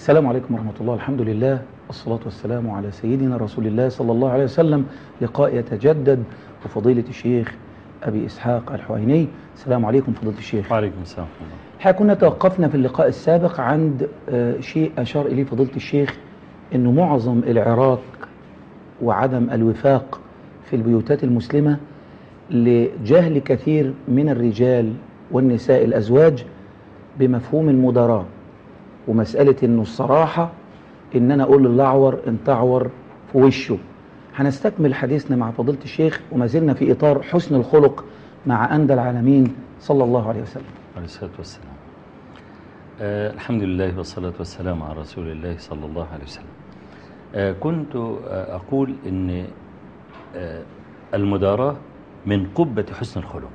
السلام عليكم ورحمة الله. الحمد لله. والصلاة والسلام على سيدنا رسول الله صلى الله عليه وسلم. لقاء يتجدد وفضيلة الشيخ أبي إسحاق الحويني. السلام عليكم فضيلة الشيخ. وعليكم السلام الحقيقة كنا توقفنا في اللقاء السابق عند آه، شيء أشار إليه فضيلة الشيخ أنه معظم العراق وعدم الوفاق في البيوتات المسلمة لجهل كثير من الرجال والنساء الأزواج بمفهوم المداراة. ومسألة أنه الصراحة أن أنا أقول للأعور أن تعور في وشه. هنستكمل حديثنا مع فضيلة الشيخ وما زلنا في إطار حسن الخلق مع أندى العالمين صلى الله عليه وسلم. عليه الصلاة والسلام. آه الحمد لله والصلاة والسلام على رسول الله صلى الله عليه وسلم. آه كنت آه أقول أن آه المداراة من قبة حسن الخلق.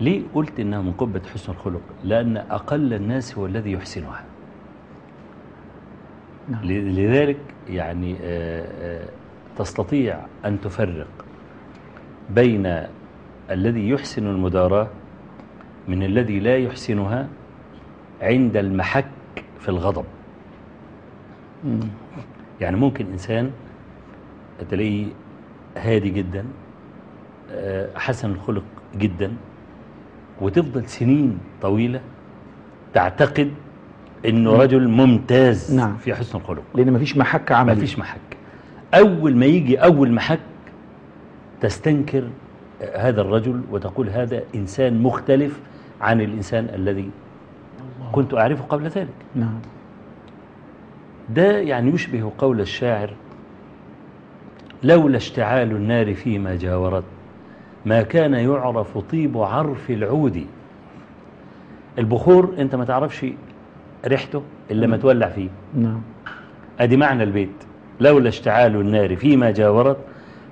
ليه قلت إنها من قبة حسن الخلق لأن أقل الناس هو الذي يحسنها نعم. لذلك يعني آه، آه، تستطيع أن تفرق بين الذي يحسن المداراة من الذي لا يحسنها عند المحك في الغضب. يعني ممكن إنسان تلاقيه هادي جدا آه، حسن الخلق جدا وتفضل سنين طويلة تعتقد إنه رجل ممتاز نعم. في حسن الخلق. لأن مفيش محك ما عملي. فيش محك. أول ما يجي أول محك تستنكر هذا الرجل وتقول هذا إنسان مختلف عن الإنسان الذي كنت أعرفه قبل ذلك. نعم. ده يعني يشبه قول الشاعر لولا اشتعال النار فيما جاورت ما كان يعرف طيب عرف العود. البخور انت ما تعرفش ريحته إلا ما تولع فيه. نعم. أدي معنى البيت. لولا اشتعال النار فيما جاورت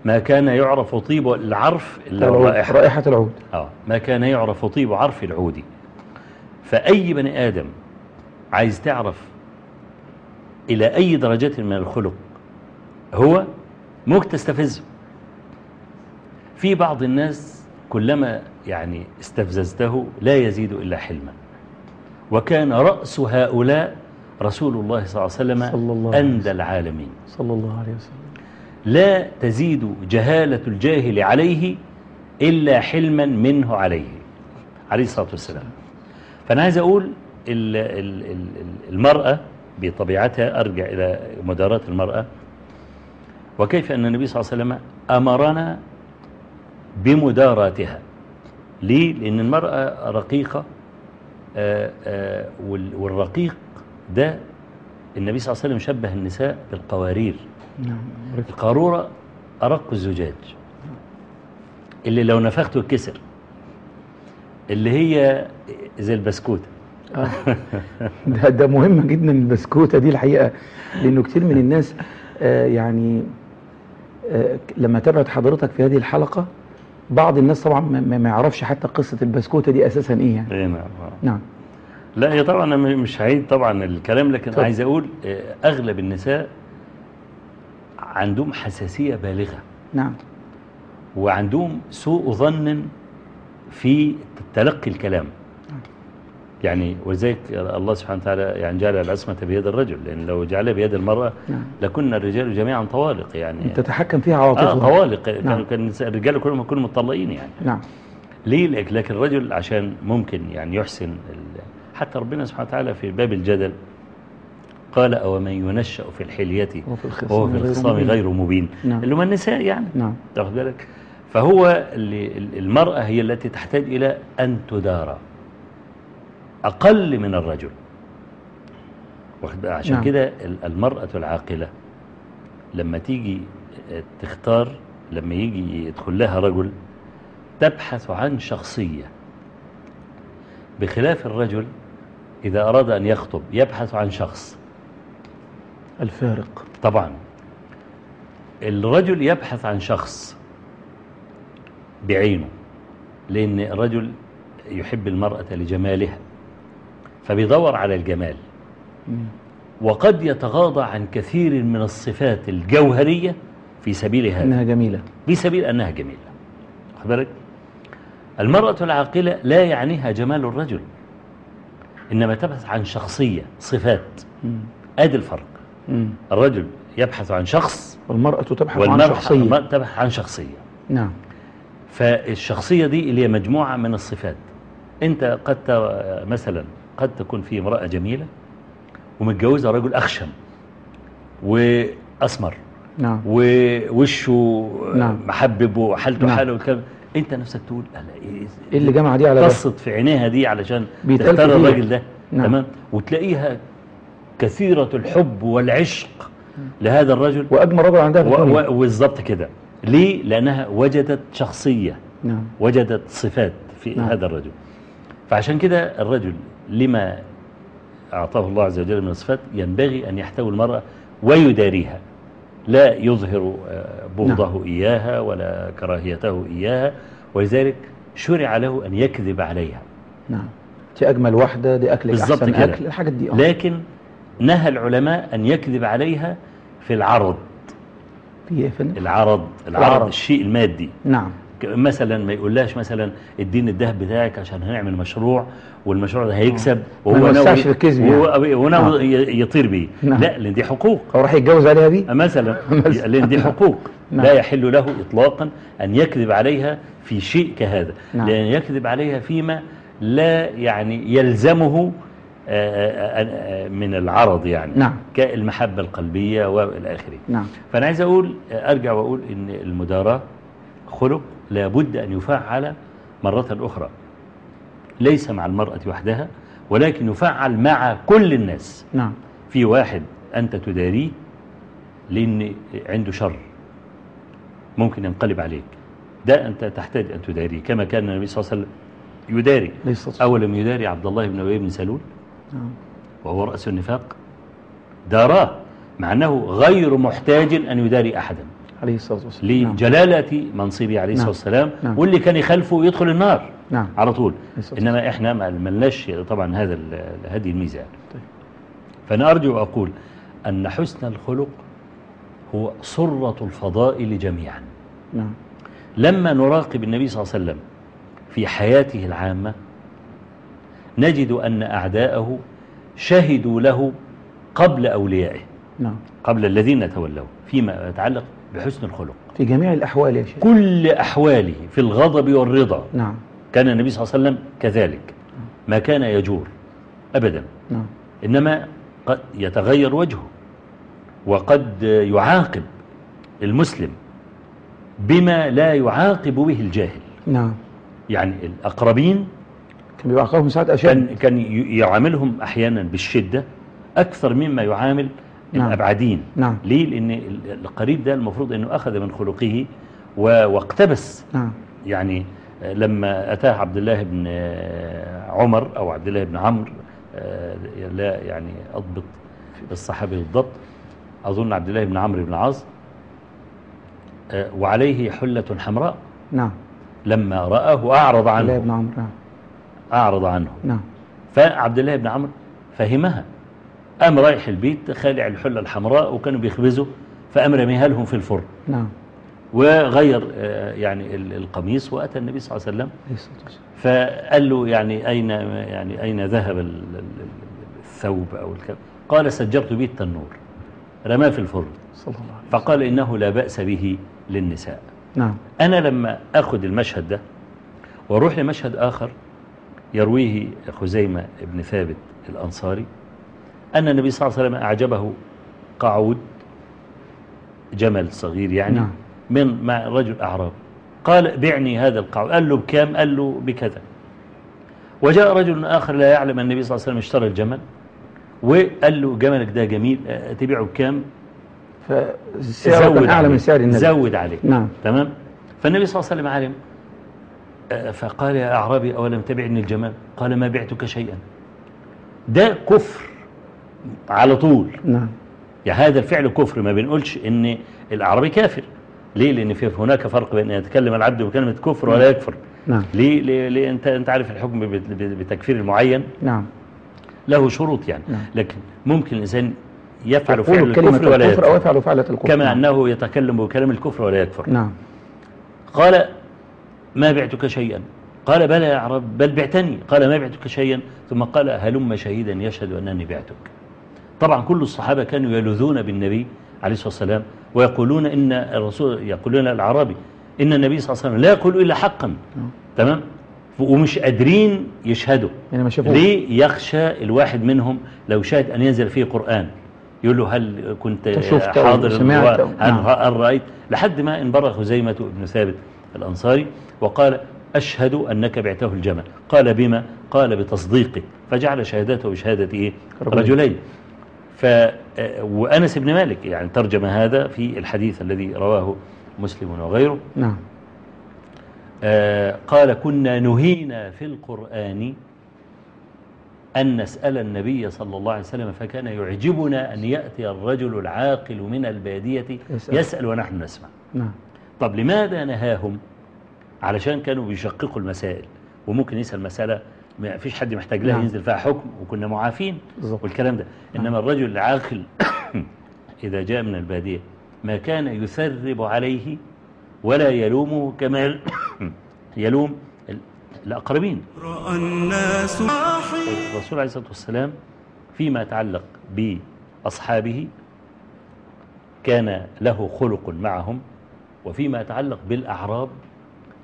ما كان يعرف طيب العرف العود. الرائحة رائحة العود. آه ما كان يعرف طيب عرف العود. فأي بني آدم عايز تعرف إلى أي درجة من الخلق هو ممكن تستفزه. في بعض الناس كلما يعني استفززته لا يزيد إلا حلما. وكان رأس هؤلاء رسول الله صلى الله عليه صلى الله وسلم عليه أندى العالمين. صلى الله عليه وسلم. لا تزيد جهالة الجاهل عليه إلا حلما منه عليه عليه الصلاة والسلام. فأنا عايز أقول ال- ال- ال- المرأة بطبيعتها أرجع إلى مداراة المرأة. وكيف أن النبي صلى الله عليه وسلم أمرنا بمداراتها ليه؟ لأن المرأة رقيقة آه، آه، وال- والرقيق ده النبي صلى الله عليه وسلم شبه النساء بالقوارير نعم. القارورة أرق الزجاج اللي لو نفخته اتكسر اللي هي زي البسكوتة آه. ده ده مهم جدا البسكوتة دي الحقيقة لأنه كتير من الناس آه، يعني آه، لما تابعت حضرتك في هذه الحلقة بعض الناس طبعا ما- يعرفش حتى قصة البسكوتة دي أساسا إيه يعني. إيه نعم نعم. لا هي طبعا أنا مش هعيد طبعا الكلام لكن اتفضل. عايز أقول آه، أغلب النساء عندهم حساسية بالغة. نعم. وعندهم سوء ظن في تلقي الكلام. يعني ولذلك الله سبحانه وتعالى يعني جعل العصمة بيد الرجل لأن لو جعلها بيد المرأة نعم. لكنا الرجال جميعا طوالق يعني. تتحكم فيها عواطفها طوالق. نعم. كانوا كان الرجال كلهم يكونوا مطلقين يعني. نعم. ليه؟ لك- لكن الرجل عشان ممكن يعني يحسن حتى ربنا سبحانه وتعالى في باب الجدل قال أو من ينشأ في الحلية وهو في الخصام غير مبين. غير مبين؟ نعم. اللي هم النساء يعني. نعم. تاخد بالك؟ فهو اللي ال- المرأة هي التي تحتاج إلى أن تدارى. أقل من الرجل؟ عشان نعم. كده ال- المرأة العاقلة لما تيجي تختار لما يجي يدخل لها رجل تبحث عن شخصية. بخلاف الرجل إذا أراد أن يخطب يبحث عن شخص. الفارق. طبعا. الرجل يبحث عن شخص بعينه لأن الرجل يحب المرأة لجمالها. فبيدور على الجمال. وقد يتغاضى عن كثير من الصفات الجوهرية في سبيل هذا. إنها جميلة. في سبيل أنها جميلة. بالك؟ المرأة العاقلة لا يعنيها جمال الرجل. إنما تبحث عن شخصية صفات. أدي الفرق. الرجل يبحث عن شخص والمرأة تبحث عن والمرأة شخصية. تبحث عن شخصية. نعم. فالشخصية دي اللي هي مجموعة من الصفات. أنت قد مثلا قد تكون في امرأة جميلة ومتجوزة رجل أخشم وأسمر نعم. ووشه نعم. محبب وحالته نعم. حالة والكلام أنت نفسك تقول أنا إيه إيه اللي جمع دي على تصت في عينيها دي علشان تختار. الراجل ده؟ نعم. تمام؟ وتلاقيها كثيرة الحب والعشق لهذا الرجل. واجمل رجل عندها في بالظبط كده. ليه؟ لأنها وجدت شخصية. نعم. وجدت صفات في نعم. هذا الرجل. فعشان كده الرجل لما أعطاه الله عز وجل من الصفات ينبغي أن يحتوي المرأة ويداريها. لا يظهر آه، بغضه إياها ولا كراهيته إياها ولذلك شرع له أن يكذب عليها. نعم. دي أجمل واحدة دي بالظبط أحسن كده. أكل الحاجات دي آه. لكن نهى العلماء أن يكذب عليها في العرض. في فندم العرض العرض العرض. الشيء المادي. نعم. مثلا ما يقولهاش مثلا اديني الذهب بتاعك عشان هنعمل مشروع والمشروع ده هيكسب ما وهو ناوي الكذب وهو وناوي ي- يطير بيه. نعم. لا لأن دي حقوق. هو راح يتجوز عليها دي؟ مثلا. مثلا. لأن دي حقوق. نعم. لا يحل له اطلاقا أن يكذب عليها في شيء كهذا. نعم. لأن يكذب عليها فيما لا يعني يلزمه آه، آه، آه، من العرض يعني. نعم. كالمحبة القلبية والى اخره نعم. فأنا عايز أقول أرجع وأقول إن المداراة خلق لابد أن يفعل مرة أخرى. ليس مع المرأة وحدها ولكن يفعل مع كل الناس. نعم. في واحد أنت تداريه لأن عنده شر ممكن ينقلب عليك. ده أنت تحتاج أن تداريه كما كان النبي صلى الله عليه وسلم يداري. أولم يداري عبد الله بن أبي بن سلول؟ نعم. وهو رأس النفاق؟ داراه مع أنه غير محتاج أن يداري أحدا. عليه الصلاة والسلام نعم. لجلالة منصبه عليه الصلاة نعم. والسلام نعم. واللي كان يخالفه يدخل النار نعم على طول إنما إحنا ما ملناش طبعا هذا هذه الميزة يعني. طيب. فأنا أرجو وأقول أن حسن الخلق هو صرة الفضائل جميعا نعم لما نراقب النبي صلى الله عليه وسلم في حياته العامة نجد أن أعداءه شهدوا له قبل أوليائه نعم قبل الذين تولوا فيما يتعلق بحسن الخلق. في جميع الأحوال يا شيخ. كل أحواله في الغضب والرضا. نعم. كان النبي صلى الله عليه وسلم كذلك. ما كان يجور أبدا. نعم. إنما قد يتغير وجهه. وقد يعاقب المسلم بما لا يعاقب به الجاهل. نعم. يعني الأقربين كان بيبقى عقابهم ساعات أشد. كان, كان يعاملهم أحيانا بالشدة أكثر مما يعامل نعم. الأبعدين. نعم. ليه؟ لأن ال- القريب ده المفروض أنه أخذ من خلقه واقتبس. نعم. يعني آه، لما أتاه عبد الله بن آه، عمر أو عبد الله بن عمرو آه، لا يعني أضبط الصحابي بالضبط. أظن عبد الله بن عمرو بن العاص وعليه حلة حمراء. نعم. لما رآه أعرض الله عنه. بن عمرو نعم. أعرض عنه. نعم. فعبد الله بن عمرو فهمها. قام رايح البيت خالع الحلة الحمراء وكانوا بيخبزوا فقام رميها لهم في الفرن. نعم. وغير آه، يعني ال- القميص وأتى النبي صلى الله عليه وسلم. فقال له يعني أين يعني أين ذهب ال- ال- الثوب أو الكلام قال سجرت به التنور رماه في الفرن. صلى الله عليه فقال إنه لا بأس به للنساء. نعم. أنا لما أخذ المشهد ده وأروح لمشهد آخر يرويه خزيمة بن ثابت الأنصاري. أن النبي صلى الله عليه وسلم أعجبه قعود جمل صغير يعني نعم. من مع رجل أعراب. قال بعني هذا القعود. قال له بكام قال له بكذا. وجاء رجل آخر لا يعلم أن النبي صلى الله عليه وسلم اشترى الجمل وقال له جملك ده جميل تبيعه بكام كان أعلى من سعر النبي. زود عليه. نعم. تمام؟ فالنبي صلى الله عليه وسلم علم. فقال يا أعرابي أولم تبعني الجمال؟ قال ما بعتك شيئا. ده كفر. على طول. نعم. هذا الفعل كفر ما بنقولش إن الأعرابي كافر. ليه؟ لأن في هناك فرق بين أن يتكلم العبد بكلمة كفر ولا يكفر. نعم. ليه, ليه, ليه؟ أنت, أنت عارف الحكم بت- بت- بتكفير المعين؟ نعم. له شروط يعني. نعم. لكن ممكن الإنسان يفعل فعل الكفر ولا الكفر أو يكفر. يفعل فعلة الكفر. كما نعم. أنه يتكلم بكلام الكفر ولا يكفر. نعم. قال ما بعتك شيئا. قال بلى يا عرب بل بعتني. قال ما بعتك شيئا. ثم قال هلم شهيدا يشهد أنني بعتك. طبعا كل الصحابة كانوا يلوذون بالنبي عليه الصلاة والسلام ويقولون إن الرسول يقولون الأعرابي إن النبي صلى الله عليه وسلم لا يقول إلا حقا. تمام؟ ومش قادرين يشهدوا. يعني ليه يخشى الواحد منهم لو شاهد أن ينزل فيه قرآن. يقول له هل كنت حاضر؟ سمعت؟ هل, نعم. هل رأيت؟ لحد ما انبرى خزيمة بن ثابت الأنصاري وقال أشهد أنك بعته الجمل. قال بما؟ قال بتصديقه فجعل شهادته بشهادة إيه؟ رجلين. ف وأنس بن مالك يعني ترجم هذا في الحديث الذي رواه مسلم وغيره. نعم. آه، قال كنا نهينا في القرآن أن نسأل النبي صلى الله عليه وسلم فكان يعجبنا أن يأتي الرجل العاقل من البادية يسأل. يسأل ونحن نسمع. نعم. طب لماذا نهاهم؟ علشان كانوا بيشققوا المسائل وممكن يسأل مسألة ما فيش حد محتاج لها نعم. ينزل فيها حكم وكنا معافين بالظبط والكلام ده. نعم. إنما الرجل العاقل إذا جاء من البادية ما كان يثرب عليه ولا يلومه كما يل- يلوم ال- الأقربين. رأى الناس الرسول عليه الصلاة والسلام فيما يتعلق بأصحابه كان له خلق معهم وفيما يتعلق بالأعراب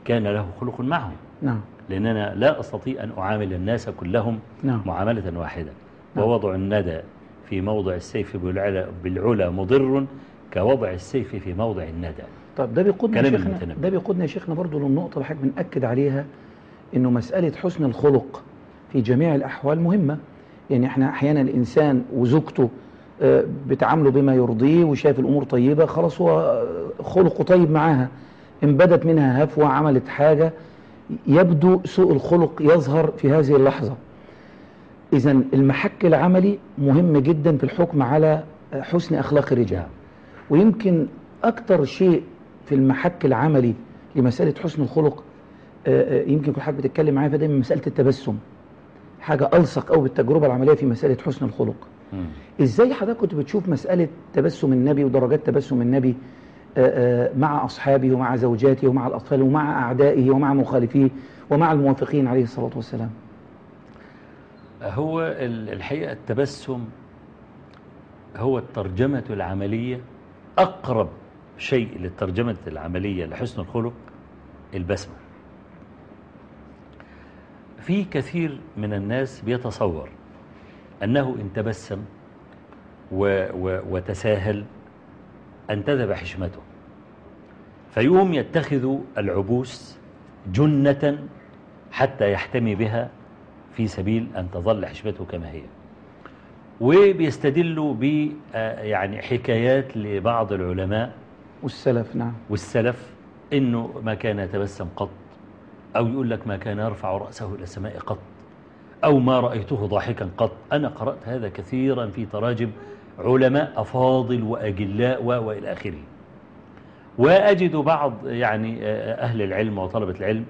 كان له خلق معهم. نعم. لأننا لا أستطيع أن أعامل الناس كلهم نعم. معاملة واحدة. نعم. ووضع الندى في موضع السيف بالعلا, بالعلا مضر كوضع السيف في موضع الندى. طب ده بيقودنا شيخنا. ده بيقودنا يا شيخنا برضه للنقطة اللي حضرتك بنأكد عليها إنه مسألة حسن الخلق في جميع الأحوال مهمة. يعني إحنا أحيانا الإنسان وزوجته آه، بتعامله بما يرضيه وشايف الأمور طيبة خلاص هو خلقه طيب معاها. إن بدت منها هفوة عملت حاجة يبدو سوء الخلق يظهر في هذه اللحظة. إذا المحك العملي مهم جدا في الحكم على حسن أخلاق الرجال. ويمكن أكتر شيء في المحك العملي لمسألة حسن الخلق آه، آه، يمكن كل حاجة بتتكلم معايا فده من مسألة التبسم. حاجة ألصق أو بالتجربة العملية في مسألة حسن الخلق. إزاي حضرتك كنت بتشوف مسألة تبسم النبي ودرجات تبسم النبي؟ مع أصحابه ومع زوجاته ومع الأطفال ومع أعدائه ومع مخالفيه ومع الموافقين عليه الصلاة والسلام. هو ال- الحقيقة التبسم هو الترجمة العملية أقرب شيء للترجمة العملية لحسن الخلق البسمة. في كثير من الناس بيتصور أنه إن تبسم و و وتساهل انتدب حشمته. فيقوم يتخذ العبوس جنة حتى يحتمي بها في سبيل أن تظل حشمته كما هي. وبيستدلوا ب آه، يعني حكايات لبعض العلماء والسلف نعم. والسلف إنه ما كان يتبسم قط أو يقول لك ما كان يرفع رأسه إلى السماء قط أو ما رأيته ضاحكا قط. أنا قرأت هذا كثيرا في تراجم علماء أفاضل وأجلاء و- وإلى آخره. وأجد بعض يعني آه، أهل العلم وطلبة العلم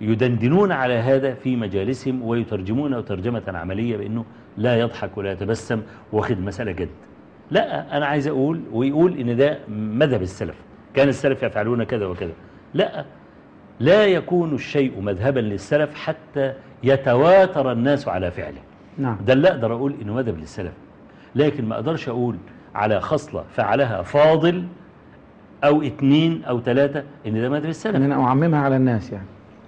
يدندنون على هذا في مجالسهم ويترجمونه ترجمة عملية بأنه لا يضحك ولا يتبسم واخد مسألة جد. لا أنا عايز أقول ويقول إن ده مذهب السلف. كان السلف يفعلون كذا وكذا. لا لا يكون الشيء مذهبا للسلف حتى يتواتر الناس على فعله. نعم. ده اللي أقدر أقول إنه مذهب للسلف. لكن ما أقدرش أقول على خصلة فعلها فاضل أو اتنين أو ثلاثة إن ده مذهب السلف. أن أنا أعممها على الناس يعني.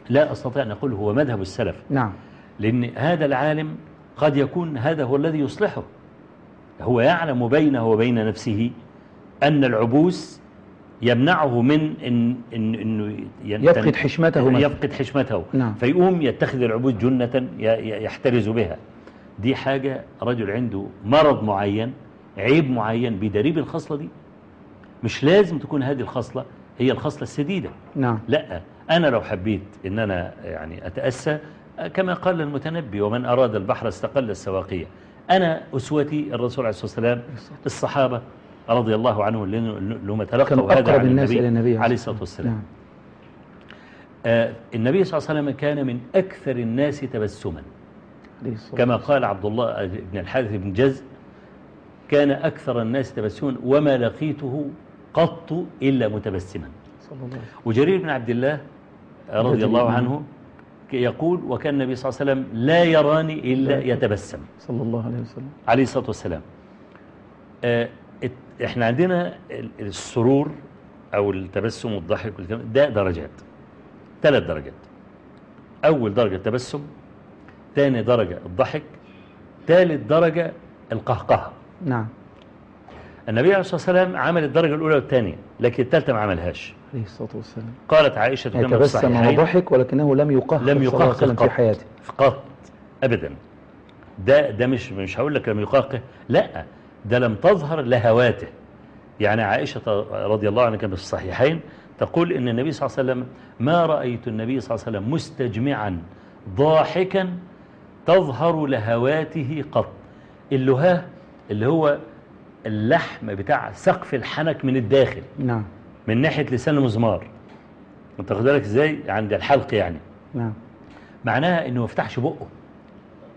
لا أستطيع أن أقول هو مذهب السلف. نعم. لأن هذا العالم قد يكون هذا هو الذي يصلحه. هو يعلم بينه وبين نفسه أن العبوس يمنعه من إن إن إنه يفقد حشمته. يفقد حشمته. نعم. فيقوم يتخذ العبوس جنة يحترز بها. دي حاجة رجل عنده مرض معين عيب معين بدريب الخصلة دي. مش لازم تكون هذه الخصلة هي الخصلة السديدة. نعم. لا أنا لو حبيت أن أنا يعني أتأسى كما قال المتنبي ومن أراد البحر استقل السواقية. أنا أسوتي الرسول عليه الصلاة والسلام الصحابة رضي الله عنهم كانوا تلقوا هذا عن النبي إلى النبي عليه الصلاة والسلام. نعم آه النبي صلى الله عليه وسلم كان من أكثر الناس تبسما. كما قال عبد الله بن الحارث بن جز كان أكثر الناس تبسما وما لقيته قط إلا متبسما. وجرير بن عبد الله رضي الله. عنه يقول وكان النبي صلى الله عليه وسلم لا يراني إلا يتبسم. صلى الله عليه وسلم. عليه الصلاة والسلام. آه، إحنا عندنا ال- السرور أو التبسم والضحك ده درجات ثلاث درجات. أول درجة التبسم ثاني درجة الضحك ثالث درجة القهقهة. نعم. النبي عليه الصلاة والسلام عمل الدرجة الأولى والثانية لكن الثالثة ما عملها عليه الصلاة والسلام. قالت عائشة كما في تبسم الصحيحين وضحك ولكنه لم يقهقه لم يقهقه في حياته. قط ابدا. ده ده مش مش هقول لك لم يقهقه لا ده لم تظهر لهواته. يعني عائشة رضي الله عنها كما في الصحيحين تقول إن النبي صلى الله عليه وسلم ما رأيت النبي صلى الله عليه وسلم مستجمعا ضاحكا تظهر لهواته قط. اللهاه اللي هو اللحم بتاع سقف الحنك من الداخل. نعم. من ناحية لسان المزمار. انت خد بالك إزاي؟ عند الحلق يعني. نعم. معناها إنه ما يفتحش بقه.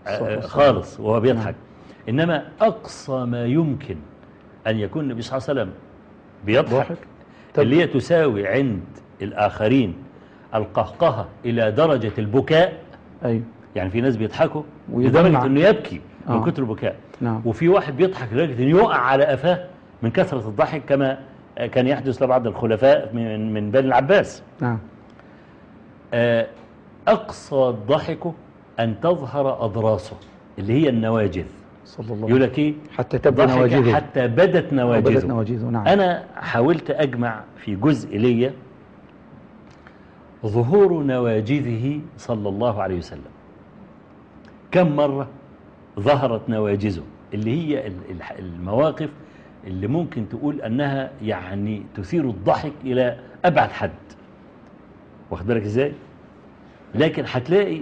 آه،. خالص وهو بيضحك. إنما أقصى ما يمكن أن يكون النبي صلى الله عليه وسلم بيضحك اللي هي تساوي عند الآخرين القهقهة إلى درجة البكاء. أيوه يعني في ناس بيضحكوا. لدرجة إنه يبكي من آه. كتر البكاء. نعم. وفي واحد بيضحك لدرجة إنه يقع على قفاه من كثرة الضحك كما كان يحدث لبعض الخلفاء من من بني العباس. نعم. آه، أقصى ضحكه أن تظهر أضراسه اللي هي النواجذ. صلى الله يقول عليه لك إيه؟ حتى تبدو نواجذه. حتى بدت بدت نواجذه. نواجذه نعم. أنا حاولت أجمع في جزء لي ظهور نواجذه صلى الله عليه وسلم. كم مرة ظهرت نواجذه اللي هي ال- ال- المواقف اللي ممكن تقول أنها يعني تثير الضحك إلى أبعد حد. واخد بالك إزاي؟ لكن هتلاقي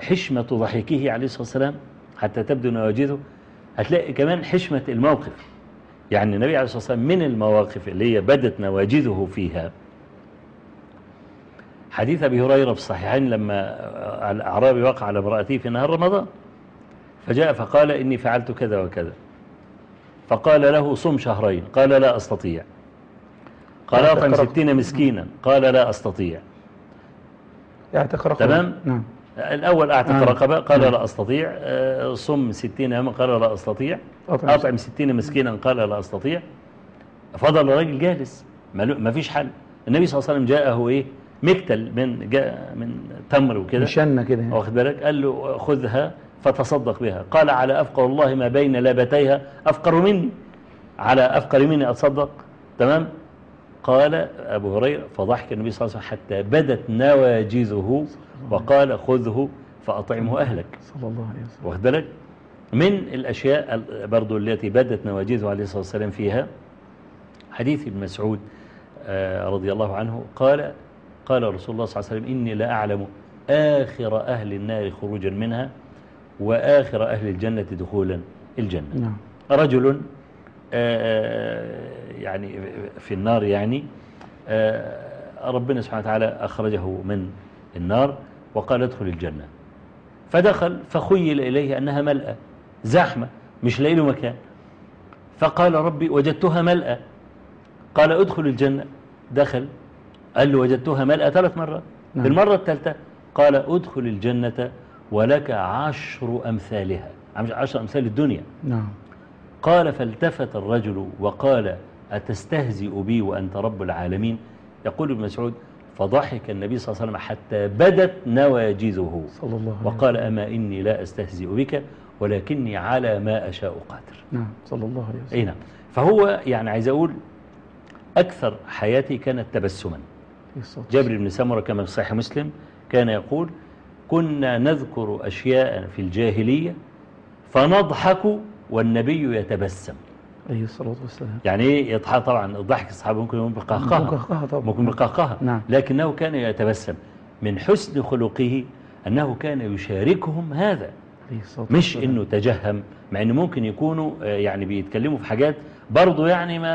حشمة ضحكه عليه الصلاة والسلام حتى تبدو نواجذه هتلاقي كمان حشمة الموقف. يعني النبي عليه الصلاة والسلام من المواقف اللي هي بدت نواجذه فيها. حديث أبي هريرة في الصحيحين لما الأعرابي وقع على امرأته في نهار رمضان فجاء فقال إني فعلت كذا وكذا. فقال له صم شهرين قال لا أستطيع. قال اعتق أطعم. ستين مسكينا قال لا أستطيع. اعتق رقبة تمام؟ نعم. الأول أعتق آه. رقبة قال نعم. لا أستطيع. آه، صم ستين يوما قال لا أستطيع. أطعم أطعم ستين مسكينا قال لا أستطيع. فضل الراجل جالس ما فيش حل. النبي صلى الله عليه وسلم جاءه إيه؟ مكتل من جاء من تمر وكده. مشنة كده. يعني. واخد بالك؟ قال له خذها فتصدق بها. قال على أفقر الله ما بين لابتيها. أفقر مني. على أفقر مني أتصدق. تمام؟ قال أبو هريرة فضحك النبي صلى الله عليه وسلم حتى بدت نواجذه وقال خذه فأطعمه أهلك. صلى الله عليه وسلم. واخد بالك؟ من الأشياء ال- برضو التي بدت نواجذه عليه الصلاة والسلام فيها. حديث ابن مسعود آه، رضي الله عنه قال قال رسول الله صلى الله عليه وسلم إني لا أعلم آخر أهل النار خروجا منها وآخر أهل الجنة دخولا الجنة. نعم. رجل آه، يعني في النار يعني آه، ربنا سبحانه وتعالى أخرجه من النار وقال ادخل الجنة. فدخل فخيل إليه أنها ملأة زحمة مش لاقي له مكان فقال ربي وجدتها ملأة. قال ادخل الجنة. دخل قال له وجدتها ملأة ثلاث مرات. نعم. في المرة الثالثة قال أدخل الجنة ولك عشر أمثالها. عشر أمثال الدنيا. نعم. قال فالتفت الرجل وقال أتستهزئ بي وأنت رب العالمين؟ يقول ابن مسعود فضحك النبي صلى الله عليه وسلم حتى بدت نواجذه. صلى الله عليه وقال أما إني لا أستهزئ بك ولكني على ما أشاء قادر نعم. صلى الله عليه وسلم. أي نعم. فهو يعني عايز أقول أكثر حياتي كانت تبسما. جابر بن سمرة كما في صحيح مسلم كان يقول كنا نذكر أشياء في الجاهلية فنضحك والنبي يتبسم. عليه الصلاة والسلام. يعني إيه؟ يضحك طبعا. الضحك الصحابة ممكن يكون بقهقهة مقهقهة طبعا. ممكن بقهقهة نعم. لكنه كان يتبسم. من حسن خلقه أنه كان يشاركهم هذا. مش. إنه تجهم مع إنه ممكن يكونوا آه، يعني بيتكلموا في حاجات برضه يعني ما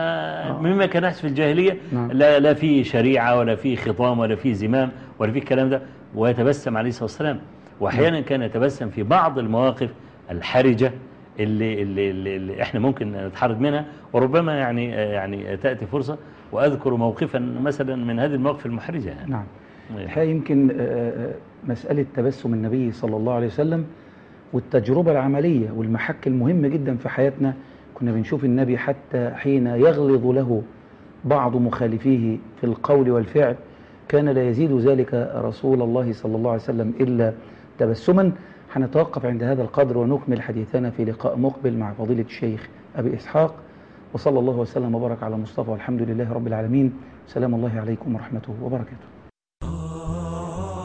آه. مما كان في الجاهلية نعم. لا لا في شريعة ولا في خطام ولا في زمام ولا في الكلام ده. ويتبسم عليه الصلاة والسلام. وأحيانا كان يتبسم في بعض المواقف الحرجة اللي, اللي, اللي, اللي إحنا ممكن نتحرج منها. وربما يعني يعني تأتي فرصة وأذكر موقفا مثلا من هذه المواقف المحرجة يعني. نعم. الحقيقة يمكن آه، آه، مسألة تبسم النبي صلى الله عليه وسلم والتجربة العملية والمحك المهم جدا في حياتنا كنا بنشوف النبي حتى حين يغلظ له بعض مخالفيه في القول والفعل كان لا يزيد ذلك رسول الله صلى الله عليه وسلم إلا تبسما. هنتوقف عند هذا القدر ونكمل حديثنا في لقاء مقبل مع فضيلة الشيخ أبي إسحاق. وصلى الله وسلم وبارك على مصطفى والحمد لله رب العالمين. سلام الله عليكم ورحمته وبركاته.